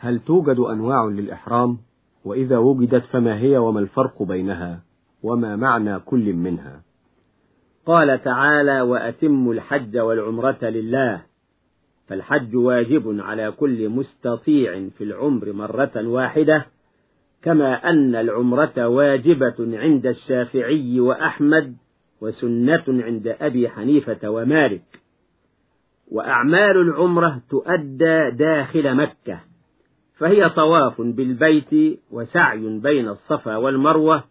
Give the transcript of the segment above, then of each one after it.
هل توجد أنواع للإحرام؟ وإذا وجدت فما هي وما الفرق بينها؟ وما معنى كل منها؟ قال تعالى وأتم الحج والعمرة لله. فالحج واجب على كل مستطيع في العمر مرة واحدة كما أن العمرة واجبة عند الشافعي وأحمد وسنة عند أبي حنيفة ومالك. وأعمال العمرة تؤدى داخل مكة. فهي طواف بالبيت وسعي بين الصفا والمروة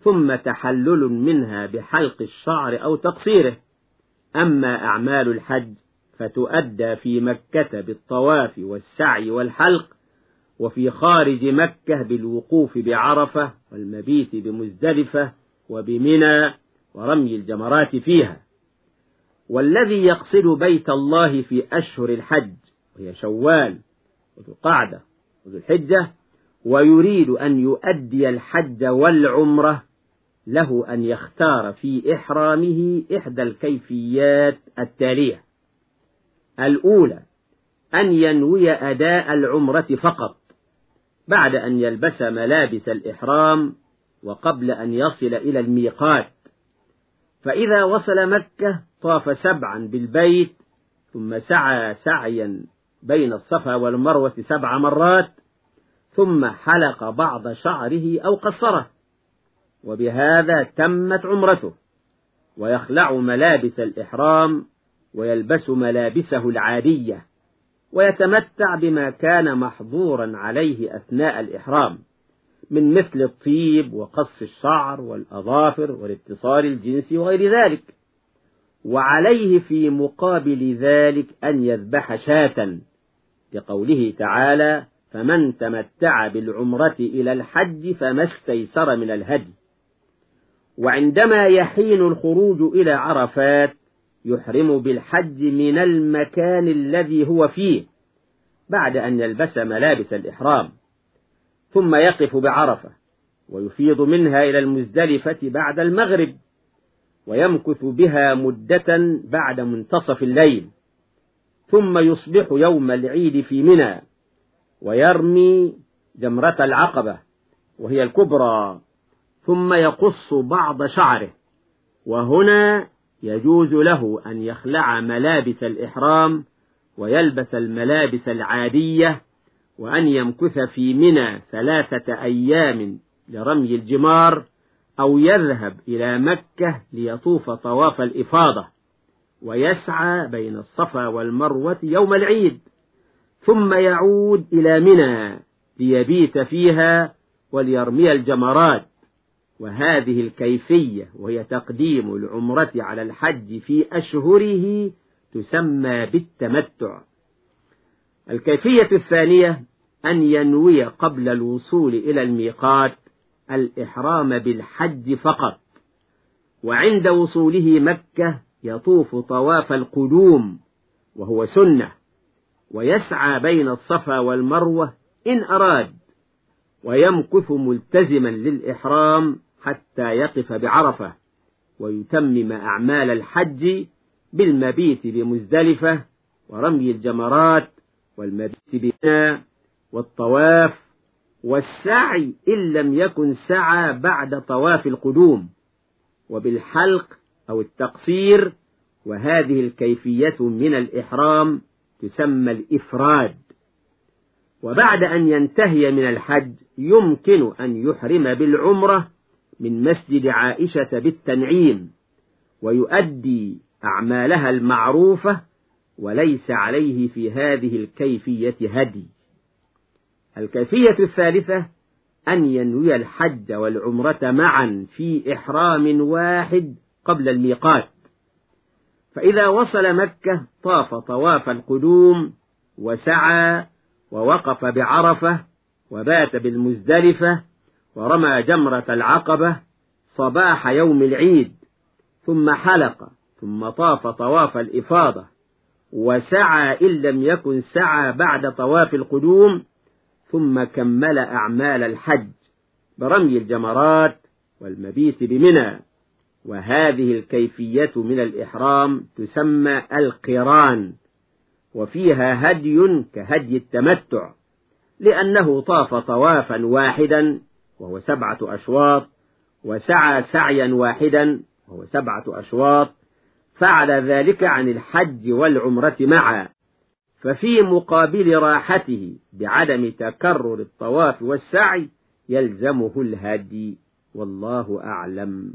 ثم تحلل منها بحلق الشعر أو تقصيره. أما أعمال الحج فتؤدى في مكة بالطواف والسعي والحلق وفي خارج مكة بالوقوف بعرفة والمبيت بمزدلفة وبمنى ورمي الجمرات فيها. والذي يقصد بيت الله في أشهر الحج وهي شوال وذو قعدة وذو الحجة ويريد أن يؤدي الحج والعمرة له أن يختار في إحرامه إحدى الكيفيات التالية. الأولى أن ينوي أداء العمرة فقط بعد أن يلبس ملابس الإحرام وقبل أن يصل إلى الميقات. فإذا وصل مكة طاف سبعا بالبيت ثم سعى سعيا بين الصفا والمروة سبع مرات ثم حلق بعض شعره أو قصره وبهذا تمت عمرته ويخلع ملابس الإحرام ويلبس ملابسه العادية ويتمتع بما كان محظورا عليه أثناء الإحرام من مثل الطيب وقص الشعر والأظافر والاتصال الجنسي وغير ذلك. وعليه في مقابل ذلك أن يذبح شاة. لقوله تعالى فمن تمتع بالعمرة إلى الحج فما استيسر من الهدي. وعندما يحين الخروج إلى عرفات يحرم بالحج من المكان الذي هو فيه بعد أن يلبس ملابس الإحرام ثم يقف بعرفة ويفيض منها إلى المزدلفة بعد المغرب ويمكث بها مدة بعد منتصف الليل. ثم يصبح يوم العيد في منى ويرمي جمرة العقبة وهي الكبرى ثم يقص بعض شعره وهنا يجوز له أن يخلع ملابس الإحرام ويلبس الملابس العادية وأن يمكث في منى ثلاثة أيام لرمي الجمار أو يذهب إلى مكة ليطوف طواف الإفاضة. ويسعى بين الصفا والمروة يوم العيد ثم يعود إلى منى ليبيت فيها وليرمي الجمرات. وهذه الكيفية وهي تقديم العمرة على الحج في أشهره تسمى بالتمتع. الكيفية الثانية أن ينوي قبل الوصول إلى الميقات الإحرام بالحج فقط. وعند وصوله مكة يطوف طواف القدوم وهو سنة ويسعى بين الصفا والمروة إن أراد ويمكث ملتزما للإحرام حتى يقف بعرفة ويتمم أعمال الحج بالمبيت بمزدلفة ورمي الجمرات والمبيت بنا والطواف والسعي إن لم يكن سعى بعد طواف القدوم وبالحلق أو التقصير وهذه الكيفية من الإحرام تسمى الإفراد. وبعد أن ينتهي من الحج يمكن أن يحرم بالعمرة من مسجد عائشة بالتنعيم ويؤدي أعمالها المعروفة وليس عليه في هذه الكيفية هدي. الكيفية الثالثة أن ينوي الحج والعمرة معا في إحرام واحد قبل الميقات. فإذا وصل مكة طاف طواف القدوم وسعى ووقف بعرفة وبات بالمزدلفة ورمى جمرة العقبة صباح يوم العيد ثم حلق ثم طاف طواف الإفاضة وسعى إن لم يكن سعى بعد طواف القدوم ثم كمل أعمال الحج برمي الجمرات والمبيت بمنى. وهذه الكيفية من الإحرام تسمى القران وفيها هدي كهدي التمتع لأنه طاف طوافا واحدا وهو سبعة أشواط وسعى سعيا واحدا وهو سبعة أشواط فعل ذلك عن الحج والعمرة معا. ففي مقابل راحته بعدم تكرر الطواف والسعي يلزمه الهدي والله أعلم.